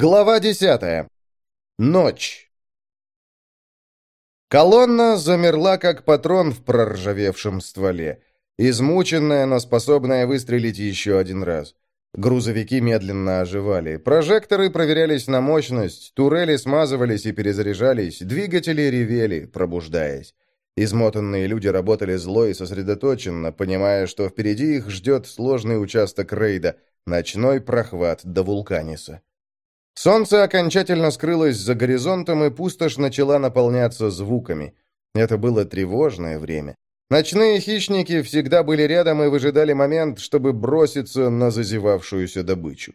Глава десятая. Ночь. Колонна замерла, как патрон в проржавевшем стволе, измученная, но способная выстрелить еще один раз. Грузовики медленно оживали, прожекторы проверялись на мощность, турели смазывались и перезаряжались, двигатели ревели, пробуждаясь. Измотанные люди работали зло и сосредоточенно, понимая, что впереди их ждет сложный участок рейда, ночной прохват до Вулканиса. Солнце окончательно скрылось за горизонтом, и пустошь начала наполняться звуками. Это было тревожное время. Ночные хищники всегда были рядом и выжидали момент, чтобы броситься на зазевавшуюся добычу.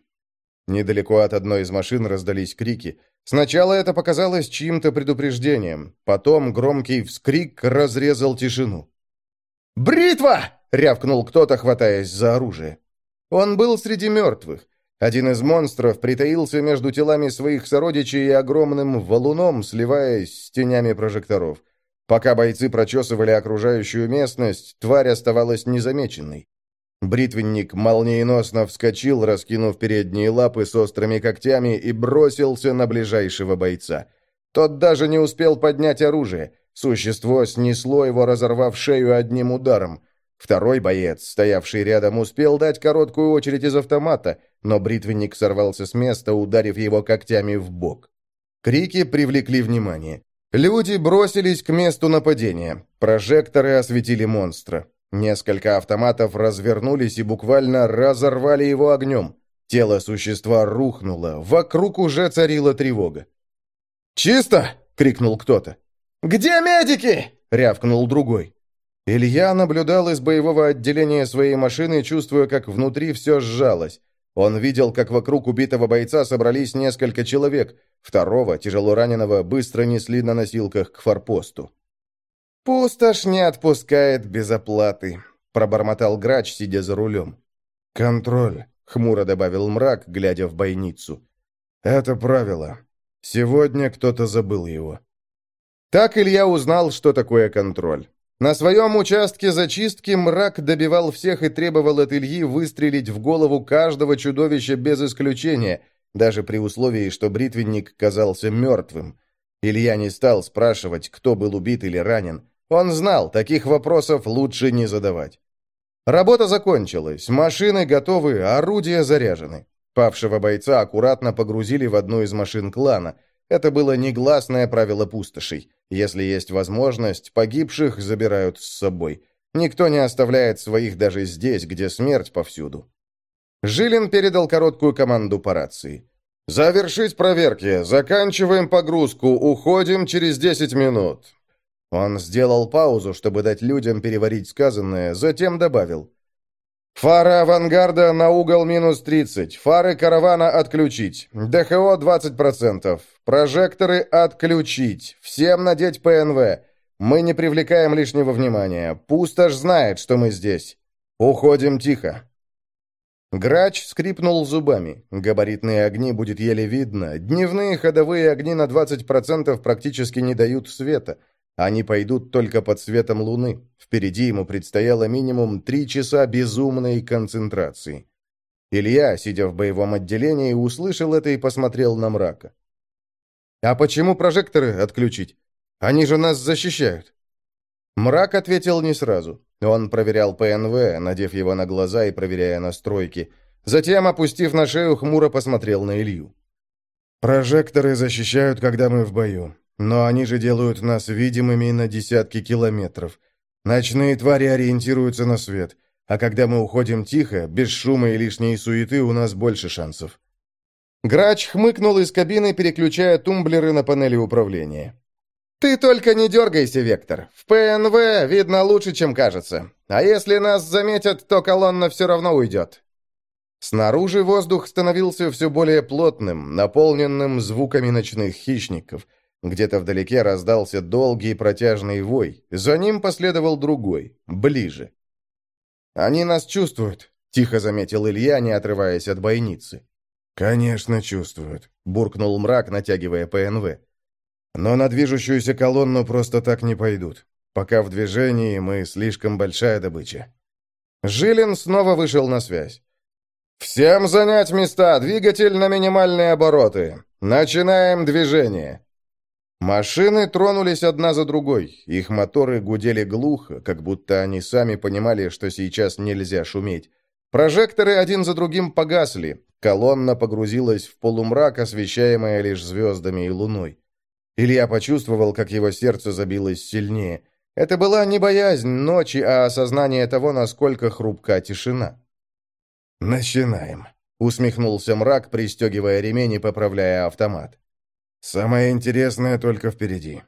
Недалеко от одной из машин раздались крики. Сначала это показалось чьим-то предупреждением. Потом громкий вскрик разрезал тишину. «Бритва!» — рявкнул кто-то, хватаясь за оружие. Он был среди мертвых. Один из монстров притаился между телами своих сородичей и огромным валуном, сливаясь с тенями прожекторов. Пока бойцы прочесывали окружающую местность, тварь оставалась незамеченной. Бритвенник молниеносно вскочил, раскинув передние лапы с острыми когтями, и бросился на ближайшего бойца. Тот даже не успел поднять оружие. Существо снесло его, разорвав шею одним ударом. Второй боец, стоявший рядом, успел дать короткую очередь из автомата, но бритвенник сорвался с места, ударив его когтями в бок. Крики привлекли внимание. Люди бросились к месту нападения. Прожекторы осветили монстра. Несколько автоматов развернулись и буквально разорвали его огнем. Тело существа рухнуло. Вокруг уже царила тревога. «Чисто!» — крикнул кто-то. «Где медики?» — рявкнул другой. Илья наблюдал из боевого отделения своей машины, чувствуя, как внутри все сжалось. Он видел, как вокруг убитого бойца собрались несколько человек. Второго, тяжело раненого, быстро несли на носилках к форпосту. «Пустошь не отпускает без оплаты», — пробормотал грач, сидя за рулем. «Контроль», — хмуро добавил мрак, глядя в бойницу. «Это правило. Сегодня кто-то забыл его». Так Илья узнал, что такое контроль. На своем участке зачистки мрак добивал всех и требовал от Ильи выстрелить в голову каждого чудовища без исключения, даже при условии, что бритвенник казался мертвым. Илья не стал спрашивать, кто был убит или ранен. Он знал, таких вопросов лучше не задавать. Работа закончилась, машины готовы, орудия заряжены. Павшего бойца аккуратно погрузили в одну из машин клана – это было негласное правило пустошей. Если есть возможность, погибших забирают с собой. Никто не оставляет своих даже здесь, где смерть повсюду. Жилин передал короткую команду по рации. «Завершить проверки. Заканчиваем погрузку. Уходим через 10 минут». Он сделал паузу, чтобы дать людям переварить сказанное, затем добавил. Фары авангарда на угол минус 30. Фары каравана отключить. ДХО 20%. Прожекторы отключить. Всем надеть ПНВ. Мы не привлекаем лишнего внимания. Пустошь знает, что мы здесь. Уходим тихо. Грач скрипнул зубами. Габаритные огни будет еле видно. Дневные ходовые огни на 20% практически не дают света. Они пойдут только под светом луны. Впереди ему предстояло минимум три часа безумной концентрации. Илья, сидя в боевом отделении, услышал это и посмотрел на мрака. «А почему прожекторы отключить? Они же нас защищают!» Мрак ответил не сразу. Он проверял ПНВ, надев его на глаза и проверяя настройки. Затем, опустив на шею, хмуро посмотрел на Илью. «Прожекторы защищают, когда мы в бою. Но они же делают нас видимыми на десятки километров. Ночные твари ориентируются на свет, а когда мы уходим тихо, без шума и лишней суеты, у нас больше шансов. Грач хмыкнул из кабины, переключая тумблеры на панели управления. «Ты только не дергайся, Вектор. В ПНВ видно лучше, чем кажется. А если нас заметят, то колонна все равно уйдет». Снаружи воздух становился все более плотным, наполненным звуками ночных хищников – где-то вдалеке раздался долгий протяжный вой. За ним последовал другой, ближе. «Они нас чувствуют», — тихо заметил Илья, не отрываясь от бойницы. «Конечно чувствуют», — буркнул мрак, натягивая ПНВ. «Но на движущуюся колонну просто так не пойдут. Пока в движении мы слишком большая добыча». Жилин снова вышел на связь. «Всем занять места! Двигатель на минимальные обороты! Начинаем движение!» Машины тронулись одна за другой. Их моторы гудели глухо, как будто они сами понимали, что сейчас нельзя шуметь. Прожекторы один за другим погасли. Колонна погрузилась в полумрак, освещаемая лишь звездами и луной. Илья почувствовал, как его сердце забилось сильнее. Это была не боязнь ночи, а осознание того, насколько хрупка тишина. «Начинаем», — усмехнулся мрак, пристегивая ремень и поправляя автомат. «Самое интересное только впереди».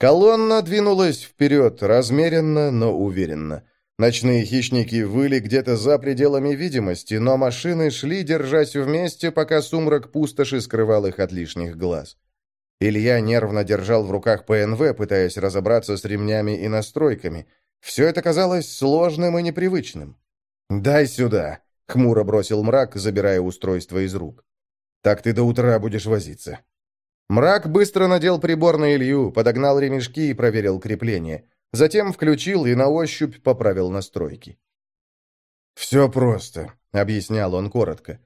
Колонна двинулась вперед, размеренно, но уверенно. Ночные хищники выли где-то за пределами видимости, но машины шли, держась вместе, пока сумрак пустоши скрывал их от лишних глаз. Илья нервно держал в руках ПНВ, пытаясь разобраться с ремнями и настройками. Все это казалось сложным и непривычным. «Дай сюда», — хмуро бросил мрак, забирая устройство из рук. «Так ты до утра будешь возиться». Мрак быстро надел прибор на Илью, подогнал ремешки и проверил крепление. Затем включил и на ощупь поправил настройки. «Все просто», — объяснял он коротко.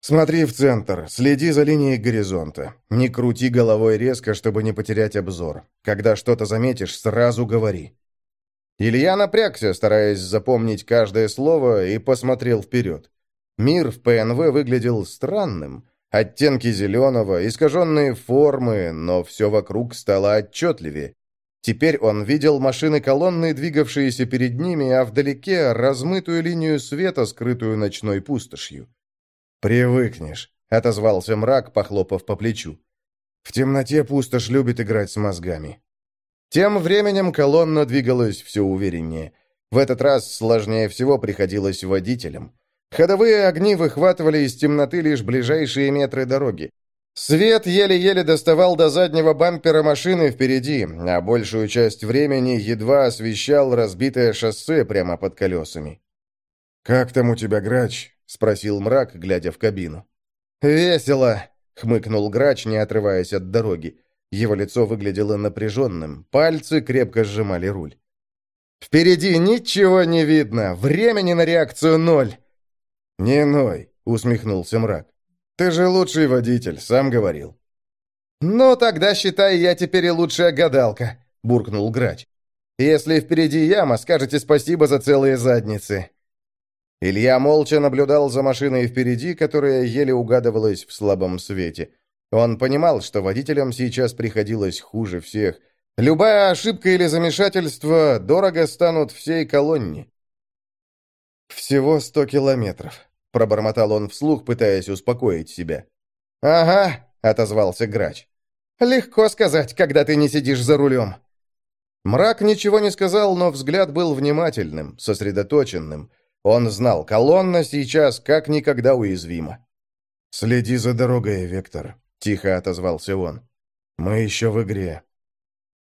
«Смотри в центр, следи за линией горизонта. Не крути головой резко, чтобы не потерять обзор. Когда что-то заметишь, сразу говори». Илья напрягся, стараясь запомнить каждое слово, и посмотрел вперед. Мир в ПНВ выглядел странным. Оттенки зеленого, искаженные формы, но все вокруг стало отчетливее. Теперь он видел машины колонны, двигавшиеся перед ними, а вдалеке размытую линию света, скрытую ночной пустошью. «Привыкнешь», — отозвался мрак, похлопав по плечу. «В темноте пустошь любит играть с мозгами». Тем временем колонна двигалась все увереннее. В этот раз сложнее всего приходилось водителям. Ходовые огни выхватывали из темноты лишь ближайшие метры дороги. Свет еле-еле доставал до заднего бампера машины впереди, а большую часть времени едва освещал разбитое шоссе прямо под колесами. «Как там у тебя, грач?» — спросил мрак, глядя в кабину. «Весело!» — хмыкнул грач, не отрываясь от дороги. Его лицо выглядело напряженным, пальцы крепко сжимали руль. «Впереди ничего не видно, времени на реакцию ноль!» «Не ной!» — усмехнулся мрак. «Ты же лучший водитель, сам говорил». «Ну, тогда, считай, я теперь и лучшая гадалка», — буркнул грач. «Если впереди яма, скажете спасибо за целые задницы». Илья молча наблюдал за машиной впереди, которая еле угадывалась в слабом свете. Он понимал, что водителям сейчас приходилось хуже всех. Любая ошибка или замешательство дорого станут всей колонне. «Всего сто километров», — пробормотал он вслух, пытаясь успокоить себя. «Ага», — отозвался грач. «Легко сказать, когда ты не сидишь за рулем». Мрак ничего не сказал, но взгляд был внимательным, сосредоточенным. Он знал, колонна сейчас как никогда уязвима. «Следи за дорогой, Вектор», — тихо отозвался он. «Мы еще в игре».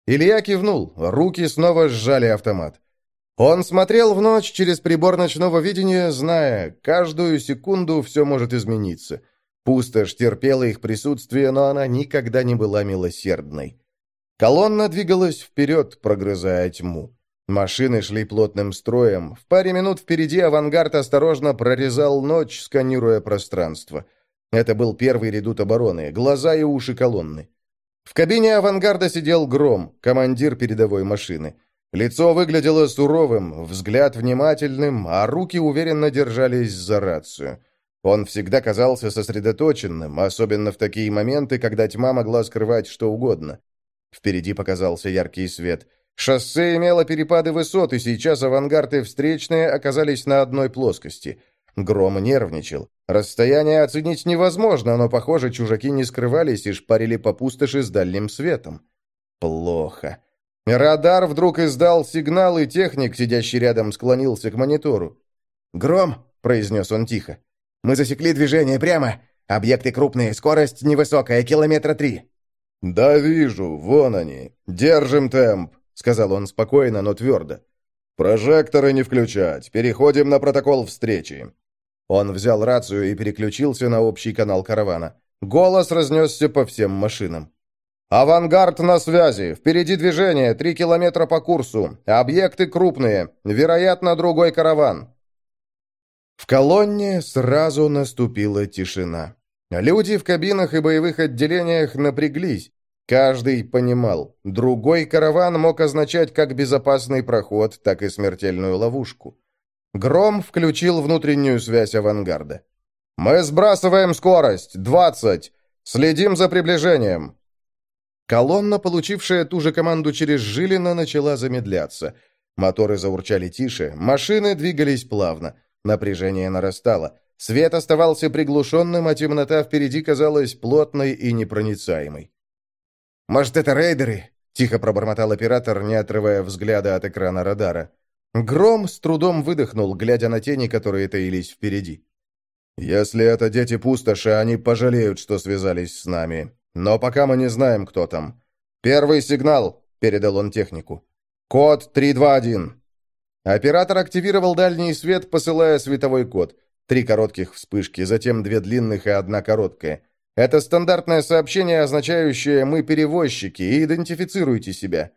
Илья кивнул, руки снова сжали автомат. Он смотрел в ночь через прибор ночного видения, зная, каждую секунду все может измениться. Пустошь терпела их присутствие, но она никогда не была милосердной. Колонна двигалась вперед, прогрызая тьму. Машины шли плотным строем. В паре минут впереди авангард осторожно прорезал ночь, сканируя пространство. Это был первый редут обороны, глаза и уши колонны. В кабине авангарда сидел Гром, командир передовой машины. Лицо выглядело суровым, взгляд внимательным, а руки уверенно держались за рацию. Он всегда казался сосредоточенным, особенно в такие моменты, когда тьма могла скрывать что угодно. Впереди показался яркий свет. Шоссе имело перепады высот, и сейчас авангард и встречные оказались на одной плоскости. Гром нервничал. Расстояние оценить невозможно, но, похоже, чужаки не скрывались и шпарили по пустоши с дальним светом. Плохо. Радар вдруг издал сигнал, и техник, сидящий рядом, склонился к монитору. «Гром!» — произнес он тихо. «Мы засекли движение прямо. Объекты крупные, скорость невысокая, километра три». «Да вижу, вон они. Держим темп», — сказал он спокойно, но твердо. «Прожекторы не включать. Переходим на протокол встречи». Он взял рацию и переключился на общий канал каравана. Голос разнесся по всем машинам. «Авангард на связи. Впереди движение. Три километра по курсу. Объекты крупные. Вероятно, другой караван». В колонне сразу наступила тишина. Люди в кабинах и боевых отделениях напряглись. Каждый понимал, другой караван мог означать как безопасный проход, так и смертельную ловушку. Гром включил внутреннюю связь авангарда. «Мы сбрасываем скорость! 20! Следим за приближением!» Колонна, получившая ту же команду через Жилина, начала замедляться. Моторы заурчали тише, машины двигались плавно. Напряжение нарастало. Свет оставался приглушенным, а темнота впереди казалась плотной и непроницаемой. «Может, это рейдеры?» — тихо пробормотал оператор, не отрывая взгляда от экрана радара. Гром с трудом выдохнул, глядя на тени, которые таились впереди. «Если это дети пустоши, они пожалеют, что связались с нами. Но пока мы не знаем, кто там. Первый сигнал!» — передал он технику. «Код 321». Оператор активировал дальний свет, посылая световой код. Три коротких вспышки, затем две длинных и одна короткая. Это стандартное сообщение, означающее «мы перевозчики, и идентифицируйте себя».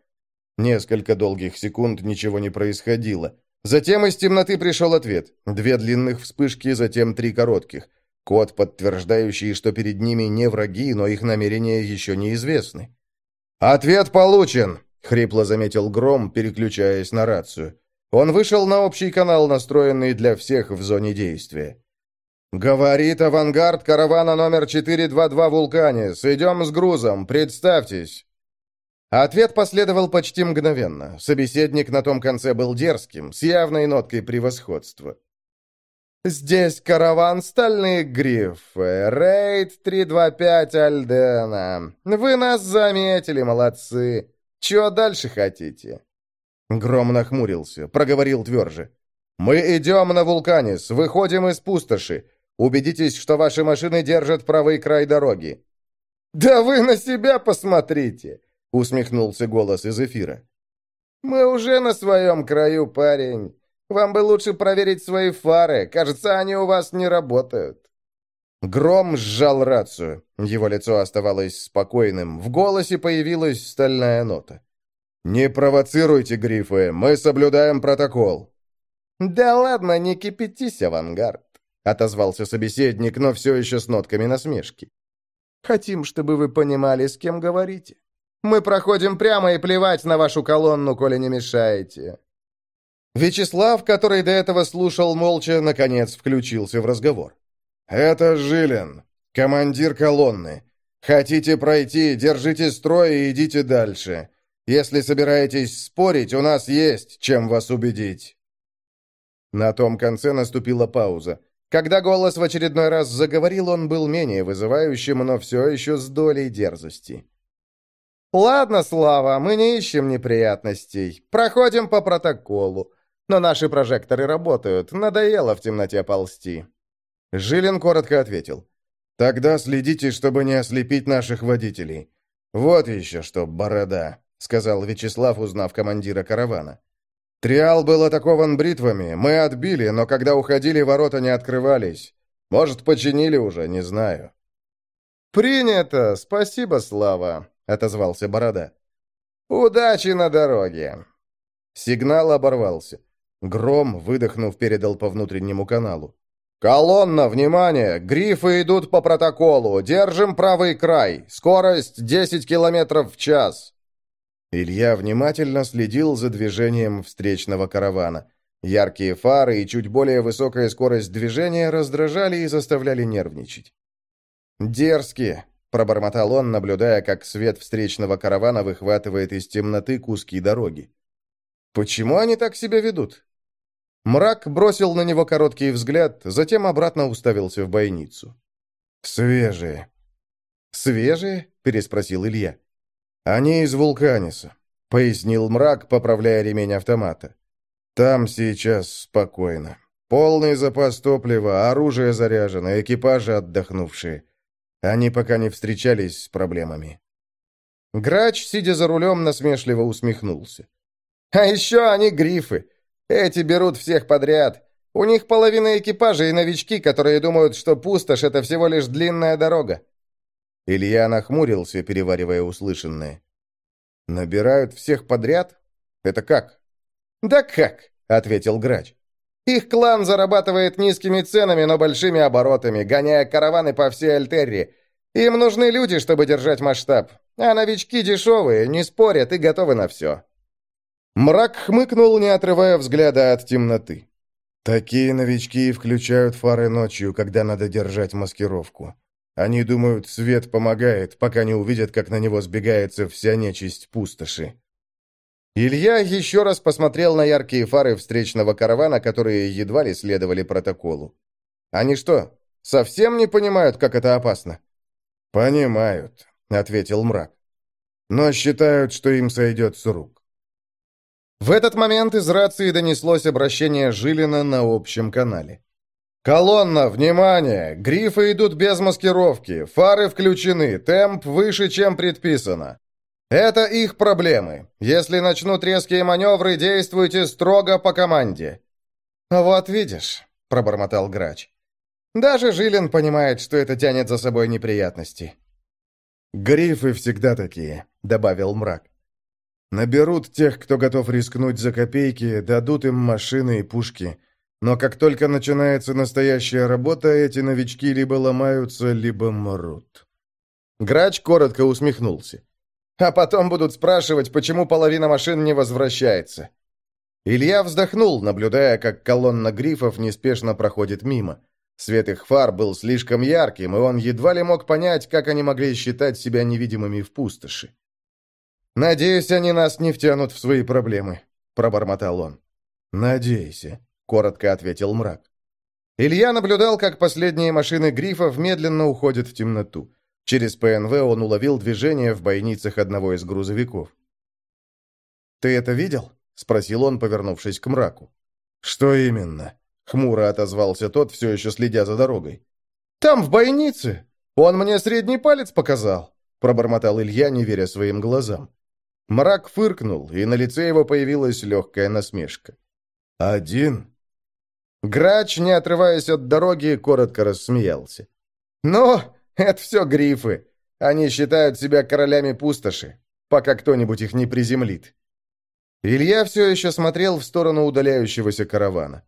Несколько долгих секунд ничего не происходило. Затем из темноты пришел ответ. Две длинных вспышки, затем три коротких. Код, подтверждающий, что перед ними не враги, но их намерения еще неизвестны. «Ответ получен!» — хрипло заметил Гром, переключаясь на рацию. Он вышел на общий канал, настроенный для всех в зоне действия. «Говорит авангард каравана номер 422 «Вулканис». Идем с грузом. Представьтесь». Ответ последовал почти мгновенно. Собеседник на том конце был дерзким, с явной ноткой превосходства. «Здесь караван «Стальные грифы», рейд 325 Альдена. Вы нас заметили, молодцы. Чего дальше хотите?» Гром нахмурился, проговорил тверже. «Мы идем на Вулканис, выходим из пустоши. Убедитесь, что ваши машины держат правый край дороги». «Да вы на себя посмотрите!» — усмехнулся голос из эфира. «Мы уже на своем краю, парень. Вам бы лучше проверить свои фары. Кажется, они у вас не работают». Гром сжал рацию. Его лицо оставалось спокойным. В голосе появилась стальная нота. «Не провоцируйте, Грифы, мы соблюдаем протокол». «Да ладно, не кипятись, авангард», — отозвался собеседник, но все еще с нотками насмешки. «Хотим, чтобы вы понимали, с кем говорите. Мы проходим прямо и плевать на вашу колонну, коли не мешаете». Вячеслав, который до этого слушал молча, наконец включился в разговор. «Это Жилин, командир колонны. Хотите пройти, держите строй и идите дальше. Если собираетесь спорить, у нас есть чем вас убедить». На том конце наступила пауза. Когда голос в очередной раз заговорил, он был менее вызывающим, но все еще с долей дерзости. «Ладно, Слава, мы не ищем неприятностей. Проходим по протоколу. Но наши прожекторы работают. Надоело в темноте ползти». Жилин коротко ответил. «Тогда следите, чтобы не ослепить наших водителей. Вот еще что, борода сказал Вячеслав, узнав командира каравана. «Триал был атакован бритвами. Мы отбили, но когда уходили, ворота не открывались. Может, починили уже, не знаю». «Принято! Спасибо, Слава!» — отозвался Борода. «Удачи на дороге!» Сигнал оборвался. Гром, выдохнув, передал по внутреннему каналу. «Колонна, внимание! Грифы идут по протоколу. Держим правый край. Скорость 10 километров в час. Илья внимательно следил за движением встречного каравана. Яркие фары и чуть более высокая скорость движения раздражали и заставляли нервничать. «Дерзкие!» — пробормотал он, наблюдая, как свет встречного каравана выхватывает из темноты куски дороги. «Почему они так себя ведут?» Мрак бросил на него короткий взгляд, затем обратно уставился в бойницу. «Свежие». «Свежие?» — переспросил Илья. «Они из Вулканиса», — пояснил мрак, поправляя ремень автомата. «Там сейчас спокойно. Полный запас топлива, оружие заряжено, экипажи отдохнувшие. Они пока не встречались с проблемами». Грач, сидя за рулем, насмешливо усмехнулся. «А еще они грифы. Эти берут всех подряд. У них половина экипажа и новички, которые думают, что пустошь — это всего лишь длинная дорога. Илья нахмурился, переваривая услышанное. «Набирают всех подряд? Это как?» «Да как?» — ответил грач. Их клан зарабатывает низкими ценами, но большими оборотами, гоняя караваны по всей Альтерии. Им нужны люди, чтобы держать масштаб. А новички дешевые, не спорят и готовы на все». Мрак хмыкнул, не отрывая взгляда от темноты. Такие новички включают фары ночью, когда надо держать маскировку. Они думают, свет помогает, пока не увидят, как на него сбегается вся нечисть пустоши. Илья еще раз посмотрел на яркие фары встречного каравана, которые едва ли следовали протоколу. «Они что, совсем не понимают, как это опасно?» «Понимают», — ответил мрак. «Но считают, что им сойдет с рук». В этот момент из рации донеслось обращение Жилина на общем канале. «Колонна, внимание! Грифы идут без маскировки, фары включены, темп выше, чем предписано. Это их проблемы. Если начнут резкие маневры, действуйте строго по команде». «Вот видишь», — пробормотал Грач. «Даже Жилин понимает, что это тянет за собой неприятности». «Грифы всегда такие», — добавил мрак. «Наберут тех, кто готов рискнуть за копейки, дадут им машины и пушки. Но как только начинается настоящая работа, эти новички либо ломаются, либо мрут». Грач коротко усмехнулся. А потом будут спрашивать, почему половина машин не возвращается. Илья вздохнул, наблюдая, как колонна грифов неспешно проходит мимо. Свет их фар был слишком ярким, и он едва ли мог понять, как они могли считать себя невидимыми в пустоши. «Надеюсь, они нас не втянут в свои проблемы», — пробормотал он. «Надейся», — коротко ответил мрак. Илья наблюдал, как последние машины грифов медленно уходят в темноту. Через ПНВ он уловил движение в бойницах одного из грузовиков. «Ты это видел?» — спросил он, повернувшись к мраку. «Что именно?» — хмуро отозвался тот, все еще следя за дорогой. «Там, в бойнице! Он мне средний палец показал!» — пробормотал Илья, не веря своим глазам. Мрак фыркнул, и на лице его появилась легкая насмешка. «Один?» Грач, не отрываясь от дороги, коротко рассмеялся. «Ну, это все грифы. Они считают себя королями пустоши, пока кто-нибудь их не приземлит. Илья все еще смотрел в сторону удаляющегося каравана.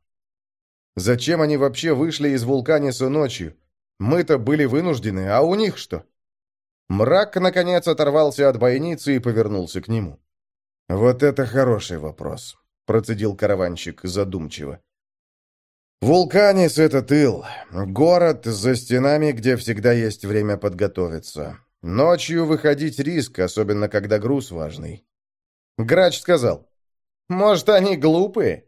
Зачем они вообще вышли из вулканиса ночью? Мы-то были вынуждены, а у них что? Мрак, наконец, оторвался от бойницы и повернулся к нему. «Вот это хороший вопрос», — процедил караванщик задумчиво. Вулканис — это тыл. Город за стенами, где всегда есть время подготовиться. Ночью выходить риск, особенно когда груз важный. Грач сказал, «Может, они глупые?»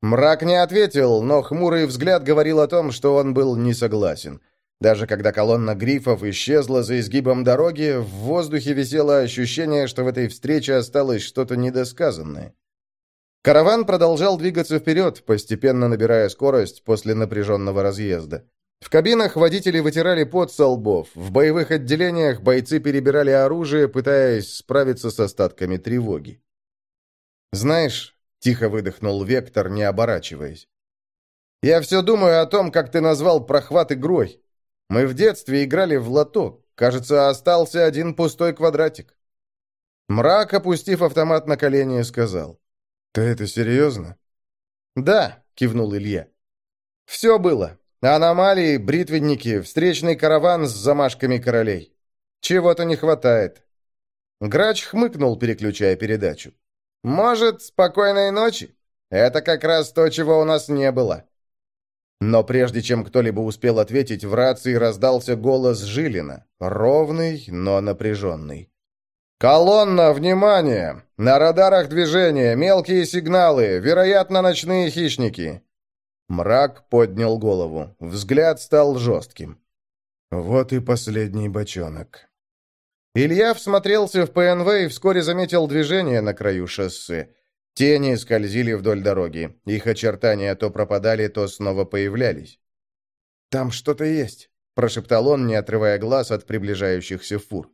Мрак не ответил, но хмурый взгляд говорил о том, что он был не согласен. Даже когда колонна грифов исчезла за изгибом дороги, в воздухе висело ощущение, что в этой встрече осталось что-то недосказанное. Караван продолжал двигаться вперед, постепенно набирая скорость после напряженного разъезда. В кабинах водители вытирали пот со лбов, в боевых отделениях бойцы перебирали оружие, пытаясь справиться с остатками тревоги. «Знаешь», — тихо выдохнул Вектор, не оборачиваясь, «я все думаю о том, как ты назвал прохват игрой. Мы в детстве играли в лото. Кажется, остался один пустой квадратик». Мрак, опустив автомат на колени, сказал. «Ты это серьезно?» «Да», — кивнул Илья. «Все было. Аномалии, бритвенники, встречный караван с замашками королей. Чего-то не хватает». Грач хмыкнул, переключая передачу. «Может, спокойной ночи? Это как раз то, чего у нас не было». Но прежде чем кто-либо успел ответить, в рации раздался голос Жилина, ровный, но напряженный. «Колонна, внимание! На радарах движения, мелкие сигналы, вероятно, ночные хищники!» Мрак поднял голову. Взгляд стал жестким. «Вот и последний бочонок». Илья всмотрелся в ПНВ и вскоре заметил движение на краю шоссе. Тени скользили вдоль дороги. Их очертания то пропадали, то снова появлялись. «Там что-то есть», — прошептал он, не отрывая глаз от приближающихся фур.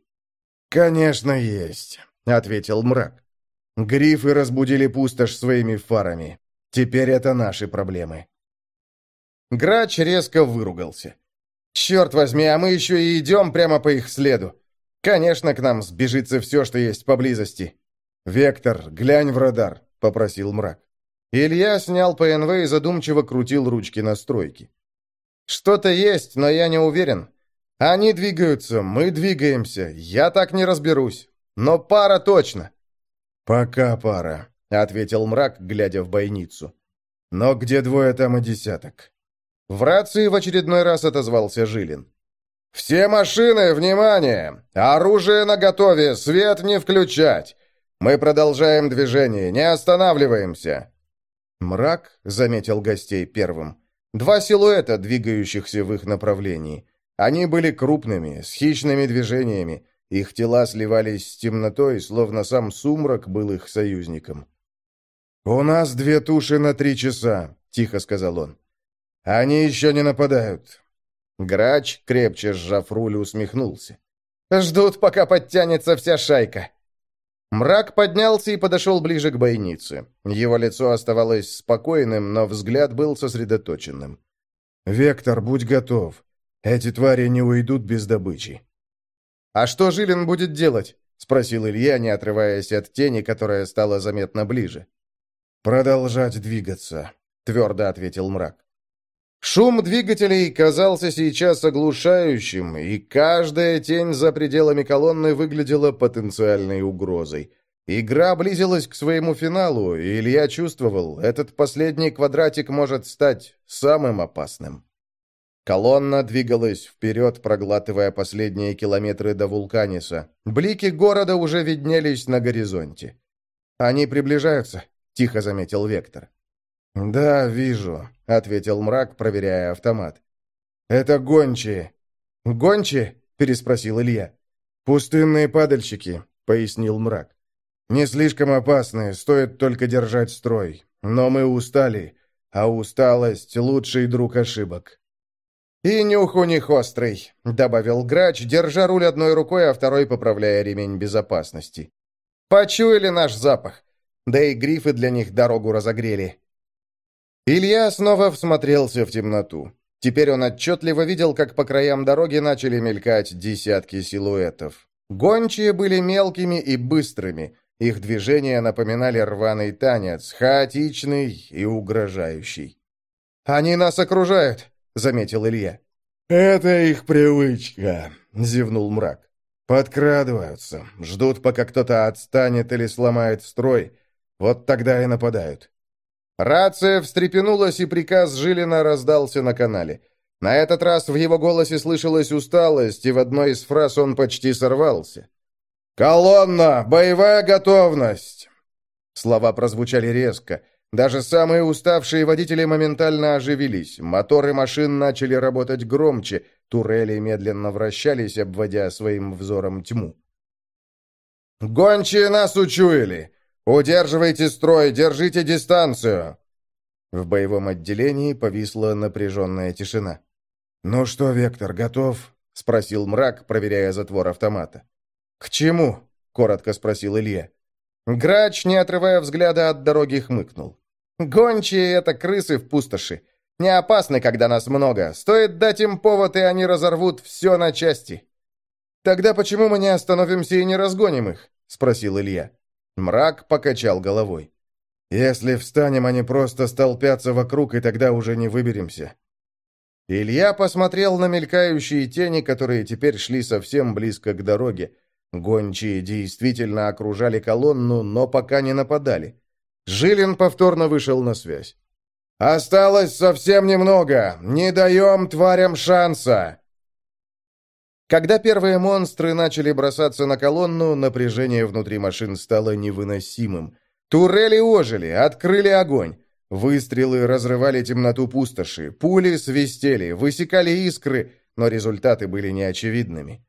«Конечно, есть», — ответил мрак. «Грифы разбудили пустошь своими фарами. Теперь это наши проблемы». Грач резко выругался. «Черт возьми, а мы еще и идем прямо по их следу. Конечно, к нам сбежится все, что есть поблизости». «Вектор, глянь в радар», — попросил мрак. Илья снял ПНВ и задумчиво крутил ручки настройки. «Что-то есть, но я не уверен. Они двигаются, мы двигаемся. Я так не разберусь. Но пара точно». «Пока пара», — ответил мрак, глядя в бойницу. «Но где двое, там и десяток». В рации в очередной раз отозвался Жилин. «Все машины, внимание! Оружие наготове, свет не включать! Мы продолжаем движение, не останавливаемся!» «Мрак», — заметил гостей первым. Два силуэта, двигающихся в их направлении. Они были крупными, с хищными движениями. Их тела сливались с темнотой, словно сам сумрак был их союзником. «У нас две туши на три часа», — тихо сказал он. «Они еще не нападают». Грач, крепче сжав руль, усмехнулся. «Ждут, пока подтянется вся шайка». Мрак поднялся и подошел ближе к бойнице. Его лицо оставалось спокойным, но взгляд был сосредоточенным. «Вектор, будь готов. Эти твари не уйдут без добычи». «А что Жилин будет делать?» — спросил Илья, не отрываясь от тени, которая стала заметно ближе. «Продолжать двигаться», — твердо ответил мрак. Шум двигателей казался сейчас оглушающим, и каждая тень за пределами колонны выглядела потенциальной угрозой. Игра близилась к своему финалу, и Илья чувствовал, этот последний квадратик может стать самым опасным. Колонна двигалась вперед, проглатывая последние километры до Вулканиса. Блики города уже виднелись на горизонте. «Они приближаются», — тихо заметил Вектор. «Да, вижу», — ответил мрак, проверяя автомат. «Это гончие». «Гончие?» — переспросил Илья. «Пустынные падальщики», — пояснил мрак. «Не слишком опасные, стоит только держать строй. Но мы устали, а усталость — лучший друг ошибок». «И нюх у них острый», — добавил грач, держа руль одной рукой, а второй поправляя ремень безопасности. «Почуяли наш запах. Да и грифы для них дорогу разогрели». Илья снова всмотрелся в темноту. Теперь он отчетливо видел, как по краям дороги начали мелькать десятки силуэтов. Гончие были мелкими и быстрыми. Их движения напоминали рваный танец, хаотичный и угрожающий. «Они нас окружают», — заметил Илья. «Это их привычка», — зевнул мрак. «Подкрадываются, ждут, пока кто-то отстанет или сломает строй. Вот тогда и нападают». Рация встрепенулась, и приказ Жилина раздался на канале. На этот раз в его голосе слышалась усталость, и в одной из фраз он почти сорвался. «Колонна! Боевая готовность!» Слова прозвучали резко. Даже самые уставшие водители моментально оживились. Моторы машин начали работать громче. Турели медленно вращались, обводя своим взором тьму. «Гончие нас учуяли! «Удерживайте строй, держите дистанцию!» В боевом отделении повисла напряженная тишина. «Ну что, Вектор, готов?» — спросил мрак, проверяя затвор автомата. «К чему?» — коротко спросил Илья. Грач, не отрывая взгляда от дороги, хмыкнул. «Гончие — это крысы в пустоши. Не опасны, когда нас много. Стоит дать им повод, и они разорвут все на части». «Тогда почему мы не остановимся и не разгоним их?» — спросил Илья. Мрак покачал головой. «Если встанем, они просто столпятся вокруг, и тогда уже не выберемся». Илья посмотрел на мелькающие тени, которые теперь шли совсем близко к дороге. Гончие действительно окружали колонну, но пока не нападали. Жилин повторно вышел на связь. «Осталось совсем немного! Не даем тварям шанса!» Когда первые монстры начали бросаться на колонну, напряжение внутри машин стало невыносимым. Турели ожили, открыли огонь. Выстрелы разрывали темноту пустоши, пули свистели, высекали искры, но результаты были неочевидными.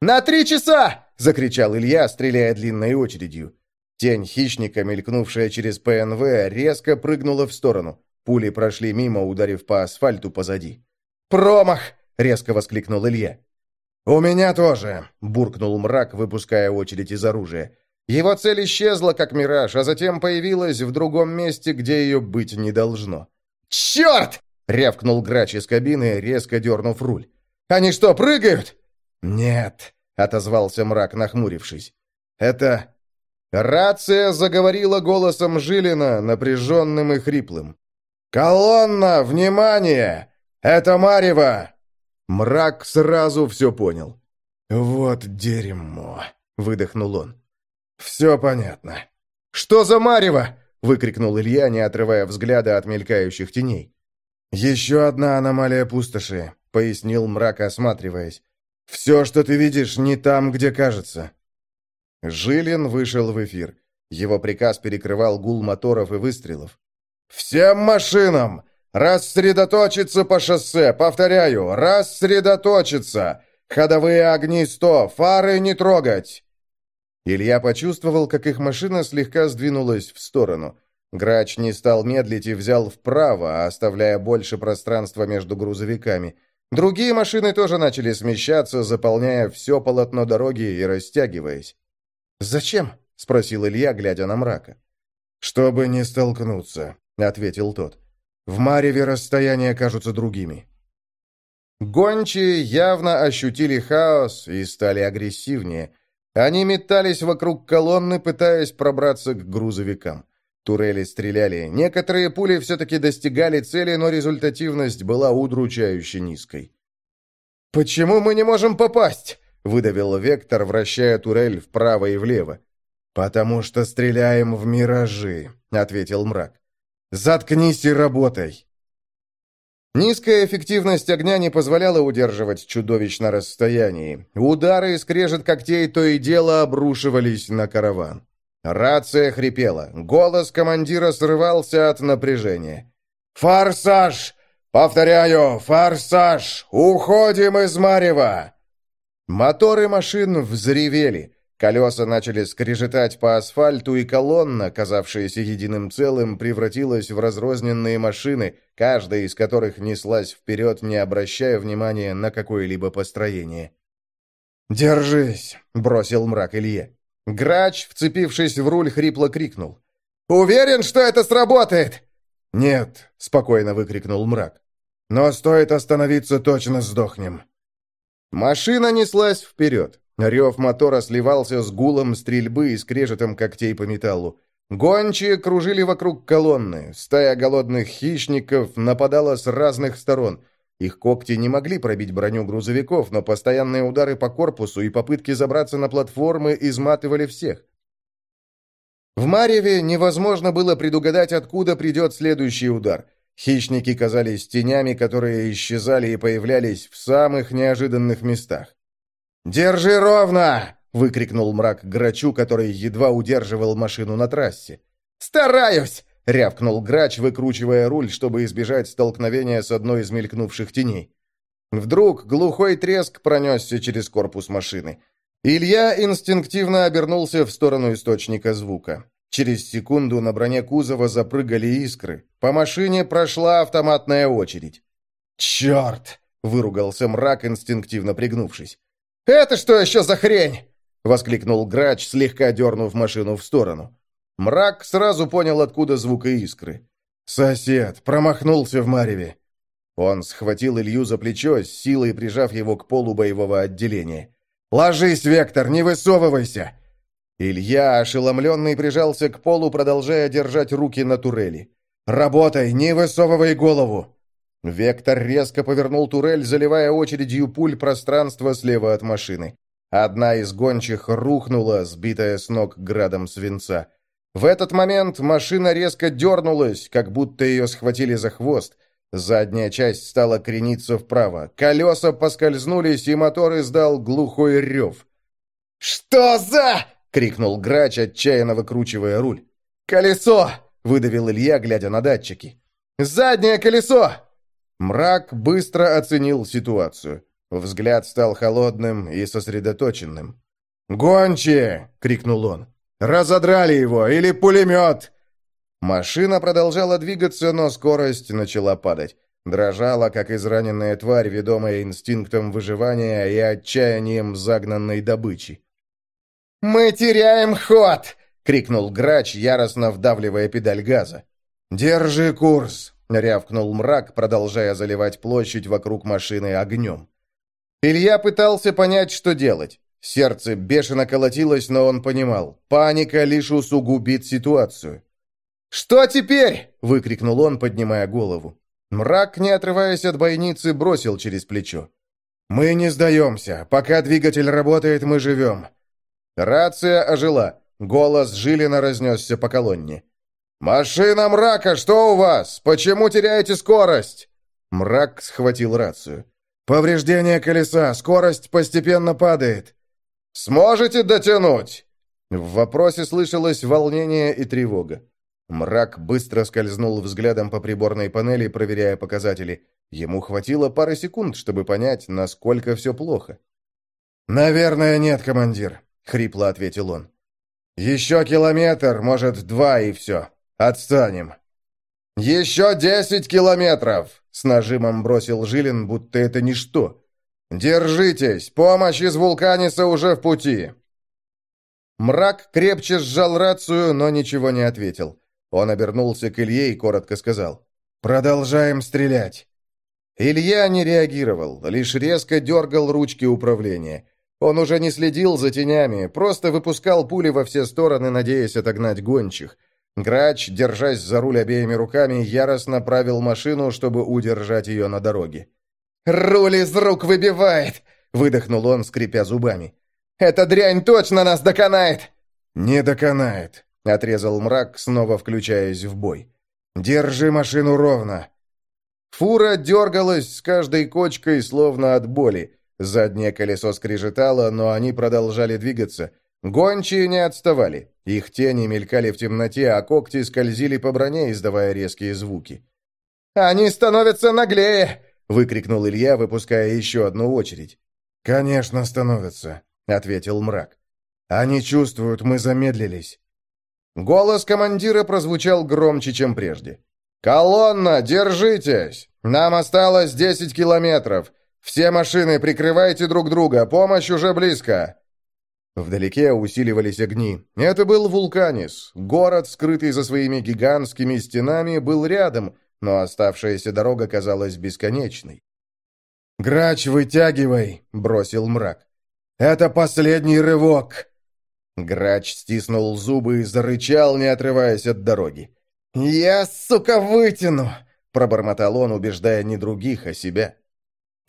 «На три часа!» — закричал Илья, стреляя длинной очередью. Тень хищника, мелькнувшая через ПНВ, резко прыгнула в сторону. Пули прошли мимо, ударив по асфальту позади. «Промах!» — резко воскликнул Илья. «У меня тоже!» — буркнул мрак, выпуская очередь из оружия. Его цель исчезла, как мираж, а затем появилась в другом месте, где ее быть не должно. «Черт!» — рявкнул грач из кабины, резко дернув руль. «Они что, прыгают?» «Нет», — отозвался мрак, нахмурившись. «Это... Рация заговорила голосом Жилина, напряженным и хриплым. «Колонна, внимание! Это Марева!» Мрак сразу все понял. «Вот дерьмо!» — выдохнул он. «Все понятно». «Что за Марева?» — выкрикнул Илья, не отрывая взгляда от мелькающих теней. «Еще одна аномалия пустоши», — пояснил мрак, осматриваясь. «Все, что ты видишь, не там, где кажется». Жилин вышел в эфир. Его приказ перекрывал гул моторов и выстрелов. «Всем машинам! Рассредоточиться по шоссе! Повторяю, рассредоточиться! Ходовые огни сто, фары не трогать!» Илья почувствовал, как их машина слегка сдвинулась в сторону. Грач не стал медлить и взял вправо, оставляя больше пространства между грузовиками. Другие машины тоже начали смещаться, заполняя все полотно дороги и растягиваясь. «Зачем?» — спросил Илья, глядя на мрака. «Чтобы не столкнуться», — ответил тот. «В Мареве расстояния кажутся другими». Гончие явно ощутили хаос и стали агрессивнее. Они метались вокруг колонны, пытаясь пробраться к грузовикам. Турели стреляли. Некоторые пули все-таки достигали цели, но результативность была удручающе низкой. «Почему мы не можем попасть?» — выдавил Вектор, вращая турель вправо и влево. «Потому что стреляем в миражи», — ответил мрак. «Заткнись и работай!» Низкая эффективность огня не позволяла удерживать чудовищ на расстоянии. Удары и скрежет когтей то и дело обрушивались на караван. Рация хрипела. Голос командира срывался от напряжения. «Форсаж! Повторяю, форсаж! Уходим из Марева!» Моторы машин взревели. Колеса начали скрежетать по асфальту, и колонна, казавшаяся единым целым, превратилась в разрозненные машины, каждая из которых неслась вперед, не обращая внимания на какое-либо построение. «Держись!» — бросил мрак Илье. Грач, вцепившись в руль, хрипло крикнул. «Уверен, что это сработает?» «Нет!» — спокойно выкрикнул мрак. «Но стоит остановиться, точно сдохнем!» Машина неслась вперед. Рев мотора сливался с гулом стрельбы и скрежетом когтей по металлу. Гончие кружили вокруг колонны. Стая голодных хищников нападала с разных сторон. Их когти не могли пробить броню грузовиков, но постоянные удары по корпусу и попытки забраться на платформы изматывали всех. В Марьеве невозможно было предугадать, откуда придет следующий удар – Хищники казались тенями, которые исчезали и появлялись в самых неожиданных местах. «Держи ровно!» — выкрикнул мрак Грачу, который едва удерживал машину на трассе. «Стараюсь!» — рявкнул Грач, выкручивая руль, чтобы избежать столкновения с одной из мелькнувших теней. Вдруг глухой треск пронесся через корпус машины. Илья инстинктивно обернулся в сторону источника звука. Через секунду на броне кузова запрыгали искры. По машине прошла автоматная очередь. «Черт!» — выругался мрак, инстинктивно пригнувшись. «Это что еще за хрень?» — воскликнул грач, слегка дернув машину в сторону. Мрак сразу понял, откуда звук и искры. «Сосед! Промахнулся в Мареве!» Он схватил Илью за плечо, с силой прижав его к полу боевого отделения. «Ложись, Вектор, не высовывайся! Илья, ошеломленный, прижался к полу, продолжая держать руки на турели. «Работай, не высовывай голову!» Вектор резко повернул турель, заливая очередью пуль пространство слева от машины. Одна из гончих рухнула, сбитая с ног градом свинца. В этот момент машина резко дернулась, как будто ее схватили за хвост. Задняя часть стала крениться вправо. Колеса поскользнулись, и мотор издал глухой рев. «Что за...» — крикнул грач, отчаянно выкручивая руль. «Колесо!» — выдавил Илья, глядя на датчики. «Заднее колесо!» Мрак быстро оценил ситуацию. Взгляд стал холодным и сосредоточенным. «Гончие!» — крикнул он. «Разодрали его! Или пулемет!» Машина продолжала двигаться, но скорость начала падать. Дрожала, как израненная тварь, ведомая инстинктом выживания и отчаянием загнанной добычи. «Мы теряем ход!» — крикнул грач, яростно вдавливая педаль газа. «Держи курс!» — рявкнул мрак, продолжая заливать площадь вокруг машины огнем. Илья пытался понять, что делать. Сердце бешено колотилось, но он понимал, паника лишь усугубит ситуацию. «Что теперь?» — выкрикнул он, поднимая голову. Мрак, не отрываясь от бойницы, бросил через плечо. «Мы не сдаемся. Пока двигатель работает, мы живем». Рация ожила. Голос Жилина разнесся по колонне. «Машина мрака, что у вас? Почему теряете скорость?» Мрак схватил рацию. «Повреждение колеса, скорость постепенно падает». «Сможете дотянуть?» В вопросе слышалось волнение и тревога. Мрак быстро скользнул взглядом по приборной панели, проверяя показатели. Ему хватило пары секунд, чтобы понять, насколько все плохо. «Наверное, нет, командир», — хрипло ответил он. «Еще километр, может, два и все. Отстанем». «Еще десять километров!» — с нажимом бросил Жилин, будто это ничто. «Держитесь! Помощь из вулканиса уже в пути!» Мрак крепче сжал рацию, но ничего не ответил. Он обернулся к Илье и коротко сказал. «Продолжаем стрелять!» Илья не реагировал, лишь резко дергал ручки управления. Он уже не следил за тенями, просто выпускал пули во все стороны, надеясь отогнать гончих. Грач, держась за руль обеими руками, яростно правил машину, чтобы удержать ее на дороге. «Руль из рук выбивает!» — выдохнул он, скрипя зубами. «Эта дрянь точно нас доконает!» «Не доконает», — отрезал мрак, снова включаясь в бой. «Держи машину ровно!» Фура дергалась с каждой кочкой, словно от боли. Заднее колесо скрежетало, но они продолжали двигаться. Гончие не отставали. Их тени мелькали в темноте, а когти скользили по броне, издавая резкие звуки. «Они становятся наглее!» — выкрикнул Илья, выпуская еще одну очередь. «Конечно, становятся», — ответил мрак. «Они чувствуют, мы замедлились». Голос командира прозвучал громче, чем прежде. «Колонна, держитесь! Нам осталось десять километров. Все машины прикрывайте друг друга, помощь уже близко!» Вдалеке усиливались огни. Это был Вулканис. Город, скрытый за своими гигантскими стенами, был рядом, но оставшаяся дорога казалась бесконечной. «Грач, вытягивай!» — бросил мрак. «Это последний рывок!» Грач стиснул зубы и зарычал, не отрываясь от дороги. «Я, сука, вытяну!» — пробормотал он, убеждая не других, а себя.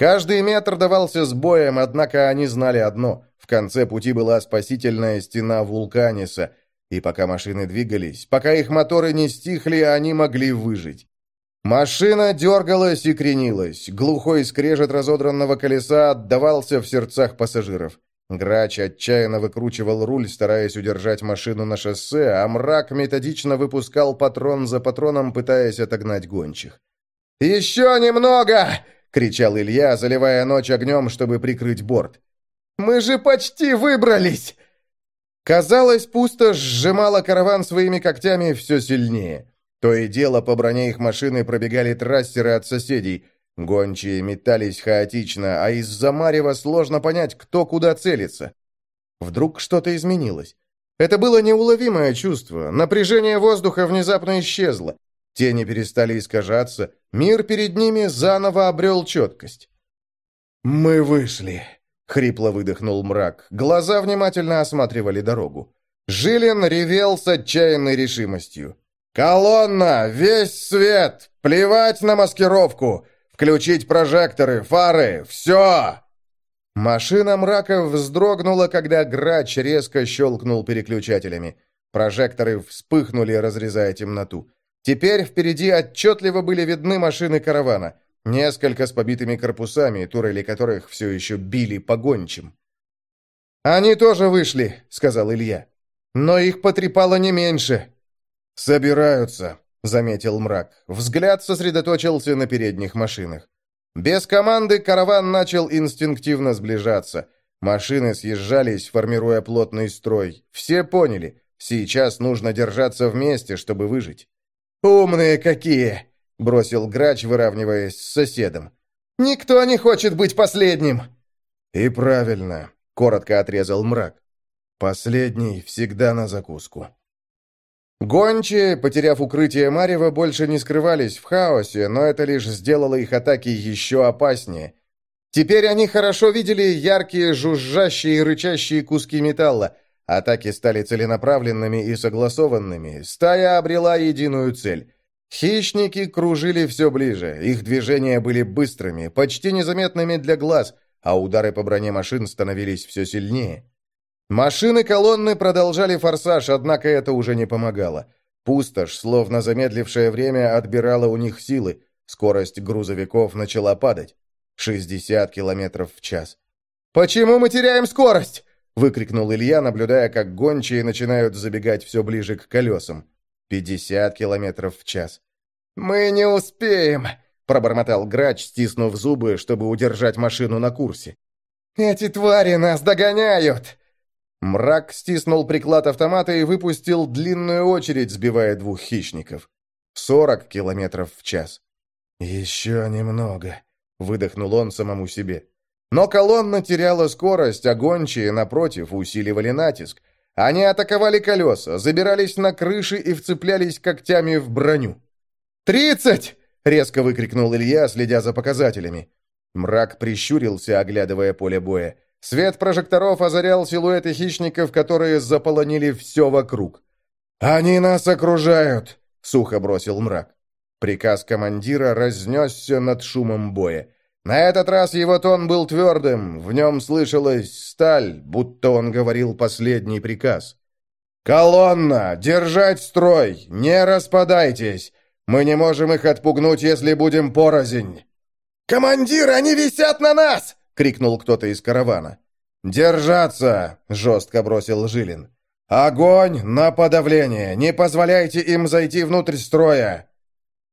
Каждый метр давался с боем, однако они знали одно — в конце пути была спасительная стена вулканиса, и пока машины двигались, пока их моторы не стихли, они могли выжить. Машина дергалась и кренилась, глухой скрежет разодранного колеса отдавался в сердцах пассажиров. Грач отчаянно выкручивал руль, стараясь удержать машину на шоссе, а мрак методично выпускал патрон за патроном, пытаясь отогнать гончих. «Еще немного!» — кричал Илья, заливая ночь огнем, чтобы прикрыть борт. «Мы же почти выбрались!» Казалось, пусто сжимала караван своими когтями все сильнее. То и дело по броне их машины пробегали трассеры от соседей. Гончие метались хаотично, а из-за марева сложно понять, кто куда целится. Вдруг что-то изменилось. Это было неуловимое чувство. Напряжение воздуха внезапно исчезло. Тени перестали искажаться, мир перед ними заново обрел четкость. «Мы вышли», — хрипло выдохнул мрак. Глаза внимательно осматривали дорогу. Жилин ревел с отчаянной решимостью. «Колонна! Весь свет! Плевать на маскировку! Включить прожекторы, фары! Все!» Машина мрака вздрогнула, когда грач резко щелкнул переключателями. Прожекторы вспыхнули, разрезая темноту. Теперь впереди отчетливо были видны машины каравана. Несколько с побитыми корпусами, турели которых все еще били погончим. «Они тоже вышли», — сказал Илья. «Но их потрепало не меньше». «Собираются», — заметил мрак. Взгляд сосредоточился на передних машинах. Без команды караван начал инстинктивно сближаться. Машины съезжались, формируя плотный строй. Все поняли, сейчас нужно держаться вместе, чтобы выжить. «Умные какие!» — бросил грач, выравниваясь с соседом. «Никто не хочет быть последним!» «И правильно», — коротко отрезал мрак. «Последний всегда на закуску». Гончие, потеряв укрытие Марева, больше не скрывались в хаосе, но это лишь сделало их атаки еще опаснее. Теперь они хорошо видели яркие, жужжащие и рычащие куски металла. Атаки стали целенаправленными и согласованными. Стая обрела единую цель. Хищники кружили все ближе. Их движения были быстрыми, почти незаметными для глаз, а удары по броне машин становились все сильнее. Машины колонны продолжали форсаж, однако это уже не помогало. Пустошь, словно замедлившее время, отбирала у них силы. Скорость грузовиков начала падать. 60 километров в час. «Почему мы теряем скорость?» — выкрикнул Илья, наблюдая, как гончие начинают забегать все ближе к колесам. 50 километров в час. «Мы не успеем!» — пробормотал грач, стиснув зубы, чтобы удержать машину на курсе. «Эти твари нас догоняют!» Мрак стиснул приклад автомата и выпустил длинную очередь, сбивая двух хищников. 40 километров в час. «Еще немного», выдохнул он самому себе. Но колонна теряла скорость, а гончие, напротив, усиливали натиск. Они атаковали колеса, забирались на крыши и вцеплялись когтями в броню. «Тридцать!» — резко выкрикнул Илья, следя за показателями. Мрак прищурился, оглядывая поле боя. Свет прожекторов озарял силуэты хищников, которые заполонили все вокруг. «Они нас окружают!» — сухо бросил мрак. Приказ командира разнесся над шумом боя. На этот раз его тон был твердым, в нем слышалась сталь, будто он говорил последний приказ. «Колонна! Держать строй! Не распадайтесь! Мы не можем их отпугнуть, если будем порознь!» «Командир, они висят на нас!» — крикнул кто-то из каравана. «Держаться!» — жестко бросил Жилин. «Огонь на подавление! Не позволяйте им зайти внутрь строя!»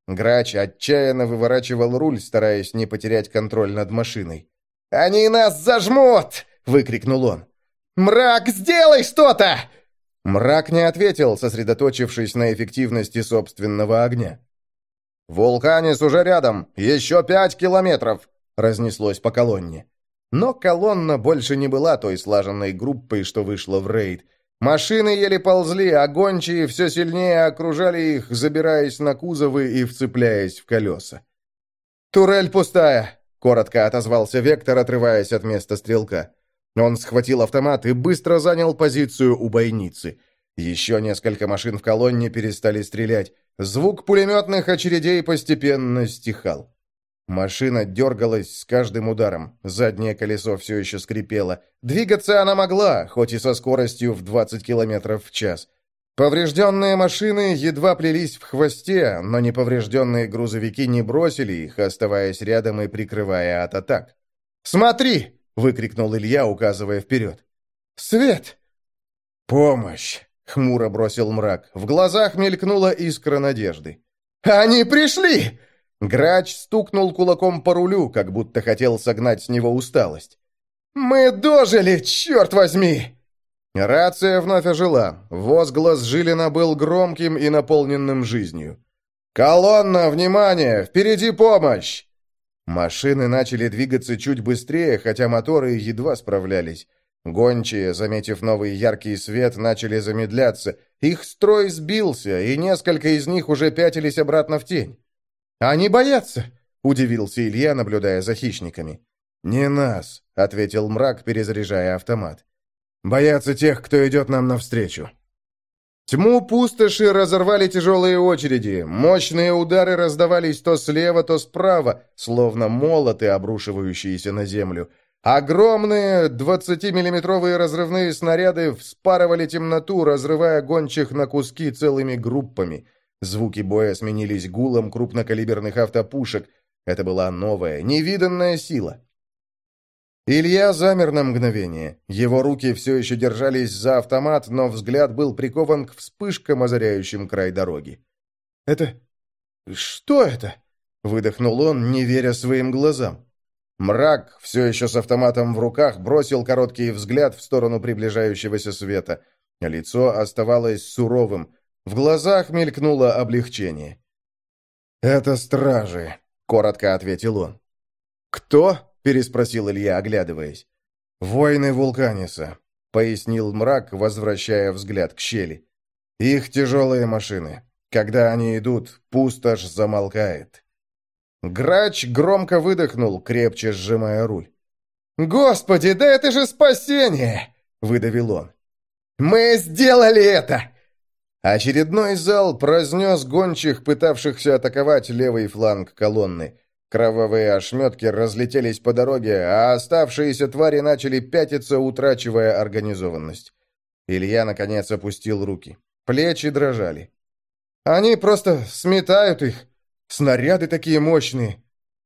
Грач отчаянно выворачивал руль, стараясь не потерять контроль над машиной. «Они нас зажмут!» — выкрикнул он. «Мрак, сделай что-то!» Мрак не ответил, сосредоточившись на эффективности собственного огня. «Вулканис уже рядом! Еще пять километров!» — разнеслось по колонне. Но колонна больше не была той слаженной группой, что вышла в рейд — Машины еле ползли, а гончие все сильнее окружали их, забираясь на кузовы и вцепляясь в колеса. «Турель пустая!» — коротко отозвался Вектор, отрываясь от места стрелка. Он схватил автомат и быстро занял позицию у бойницы. Еще несколько машин в колонне перестали стрелять. Звук пулеметных очередей постепенно стихал. Машина дергалась с каждым ударом. Заднее колесо все еще скрипело. Двигаться она могла, хоть и со скоростью в 20 км в час. Поврежденные машины едва плелись в хвосте, но неповрежденные грузовики не бросили их, оставаясь рядом и прикрывая от атак. «Смотри!» — выкрикнул Илья, указывая вперед. «Свет!» «Помощь!» — хмуро бросил мрак. В глазах мелькнула искра надежды. «Они пришли!» Грач стукнул кулаком по рулю, как будто хотел согнать с него усталость. «Мы дожили, черт возьми!» Рация вновь ожила. Возглас Жилина был громким и наполненным жизнью. «Колонна, внимание! Впереди помощь!» Машины начали двигаться чуть быстрее, хотя моторы едва справлялись. Гончие, заметив новый яркий свет, начали замедляться. Их строй сбился, и несколько из них уже пятились обратно в тень. «Они боятся!» — удивился Илья, наблюдая за хищниками. «Не нас», — ответил мрак, перезаряжая автомат. «Боятся тех, кто идет нам навстречу». Тьму пустоши разорвали тяжелые очереди. Мощные удары раздавались то слева, то справа, словно молоты, обрушивающиеся на землю. Огромные 20-миллиметровые разрывные снаряды вспарывали темноту, разрывая гончих на куски целыми группами — Звуки боя сменились гулом крупнокалиберных автопушек. Это была новая, невиданная сила. Илья замер на мгновение. Его руки все еще держались за автомат, но взгляд был прикован к вспышкам, озаряющим край дороги. «Это... что это?» — выдохнул он, не веря своим глазам. Мрак, все еще с автоматом в руках, бросил короткий взгляд в сторону приближающегося света. Лицо оставалось суровым. В глазах мелькнуло облегчение. «Это стражи», — коротко ответил он. «Кто?» — переспросил Илья, оглядываясь. «Воины Вулканиса», — пояснил мрак, возвращая взгляд к щели. «Их тяжелые машины. Когда они идут, пустошь замолкает». Грач громко выдохнул, крепче сжимая руль. «Господи, да это же спасение!» — выдавил он. «Мы сделали это!» Очередной зал прознес гончих, пытавшихся атаковать левый фланг колонны. Кровавые ошметки разлетелись по дороге, а оставшиеся твари начали пятиться, утрачивая организованность. Илья, наконец, опустил руки. Плечи дрожали. «Они просто сметают их. Снаряды такие мощные».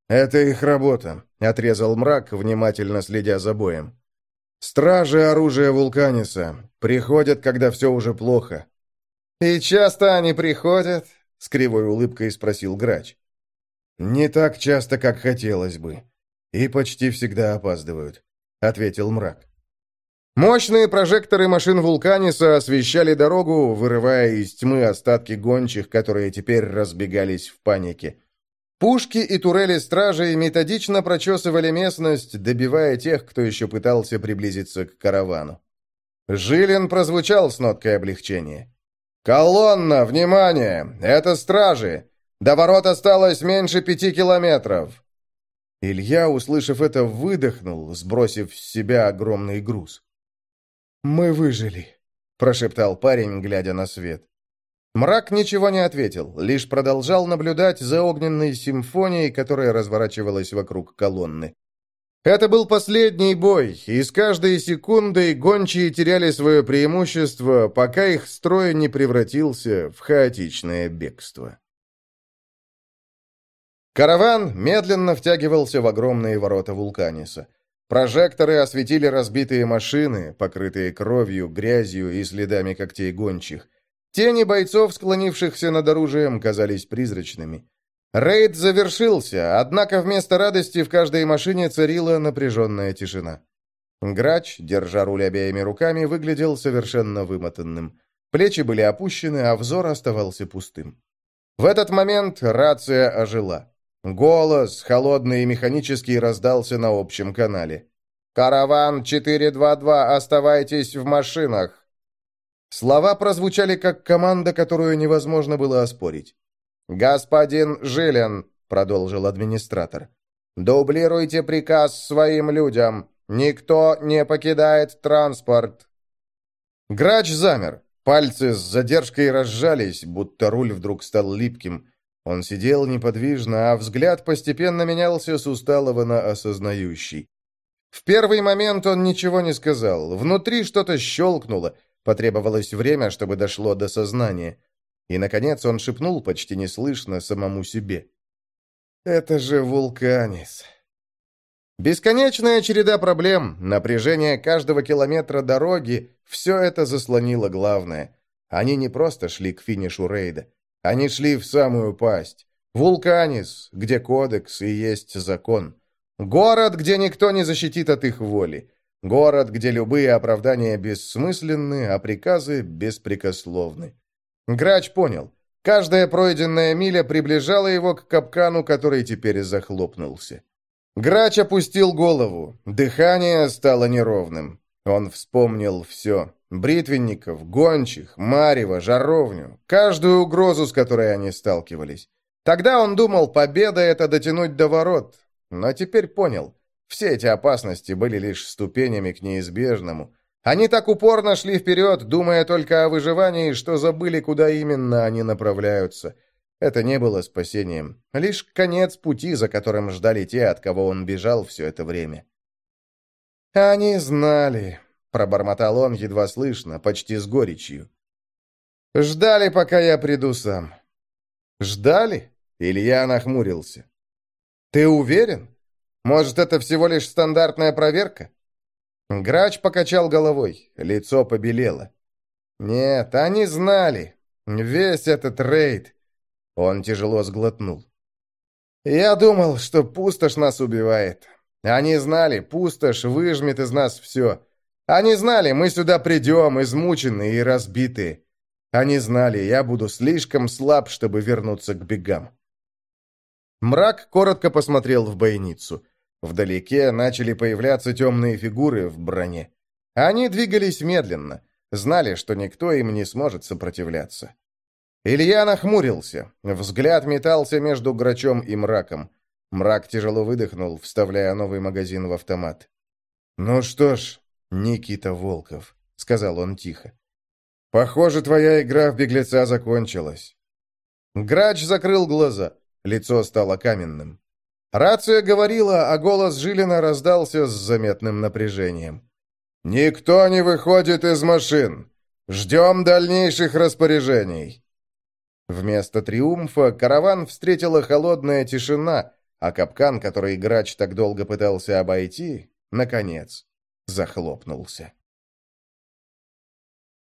«Это их работа», — отрезал мрак, внимательно следя за боем. «Стражи оружия Вулканиса. Приходят, когда все уже плохо. «И часто они приходят?» — с кривой улыбкой спросил грач. «Не так часто, как хотелось бы. И почти всегда опаздывают», — ответил мрак. Мощные прожекторы машин Вулканиса освещали дорогу, вырывая из тьмы остатки гончих, которые теперь разбегались в панике. Пушки и турели стражей методично прочесывали местность, добивая тех, кто еще пытался приблизиться к каравану. Жилин прозвучал с ноткой облегчения. «Колонна, внимание! Это стражи! До ворот осталось меньше пяти километров!» Илья, услышав это, выдохнул, сбросив с себя огромный груз. «Мы выжили», — прошептал парень, глядя на свет. Мрак ничего не ответил, лишь продолжал наблюдать за огненной симфонией, которая разворачивалась вокруг колонны. Это был последний бой, и с каждой секундой гончие теряли свое преимущество, пока их строй не превратился в хаотичное бегство. Караван медленно втягивался в огромные ворота Вулканиса. Прожекторы осветили разбитые машины, покрытые кровью, грязью и следами когтей гончих. Тени бойцов, склонившихся над оружием, казались призрачными. Рейд завершился, однако вместо радости в каждой машине царила напряженная тишина. Грач, держа руль обеими руками, выглядел совершенно вымотанным. Плечи были опущены, а взор оставался пустым. В этот момент рация ожила. Голос, холодный и механический, раздался на общем канале. «Караван 422, оставайтесь в машинах!» Слова прозвучали как команда, которую невозможно было оспорить. «Господин Жилин», — продолжил администратор, — «дублируйте приказ своим людям. Никто не покидает транспорт». Грач замер. Пальцы с задержкой разжались, будто руль вдруг стал липким. Он сидел неподвижно, а взгляд постепенно менялся с усталого на осознающий. В первый момент он ничего не сказал. Внутри что-то щелкнуло. Потребовалось время, чтобы дошло до сознания. И, наконец, он шепнул почти неслышно самому себе. «Это же вулканис!» Бесконечная череда проблем, напряжение каждого километра дороги – все это заслонило главное. Они не просто шли к финишу рейда. Они шли в самую пасть. Вулканис, где кодекс и есть закон. Город, где никто не защитит от их воли. Город, где любые оправдания бессмысленны, а приказы беспрекословны. Грач понял. Каждая пройденная миля приближала его к капкану, который теперь захлопнулся. Грач опустил голову. Дыхание стало неровным. Он вспомнил все. Бритвенников, гончих, марева, жаровню. Каждую угрозу, с которой они сталкивались. Тогда он думал, победа — это дотянуть до ворот. Но теперь понял. Все эти опасности были лишь ступенями к неизбежному. Они так упорно шли вперед, думая только о выживании, что забыли, куда именно они направляются. Это не было спасением, лишь конец пути, за которым ждали те, от кого он бежал все это время. «Они знали», — пробормотал он едва слышно, почти с горечью. «Ждали, пока я приду сам». «Ждали?» — Илья нахмурился. «Ты уверен? Может, это всего лишь стандартная проверка?» Грач покачал головой, лицо побелело. «Нет, они знали. Весь этот рейд». Он тяжело сглотнул. «Я думал, что пустошь нас убивает. Они знали, пустошь выжмет из нас все. Они знали, мы сюда придем, измученные и разбитые. Они знали, я буду слишком слаб, чтобы вернуться к бегам». Мрак коротко посмотрел в бойницу. Вдалеке начали появляться темные фигуры в броне. Они двигались медленно, знали, что никто им не сможет сопротивляться. Илья нахмурился, взгляд метался между грачом и мраком. Мрак тяжело выдохнул, вставляя новый магазин в автомат. «Ну что ж, Никита Волков», — сказал он тихо. «Похоже, твоя игра в беглеца закончилась». Грач закрыл глаза. Лицо стало каменным. Рация говорила, а голос Жилина раздался с заметным напряжением. «Никто не выходит из машин! Ждем дальнейших распоряжений!» Вместо триумфа караван встретила холодная тишина, а капкан, который грач так долго пытался обойти, наконец захлопнулся.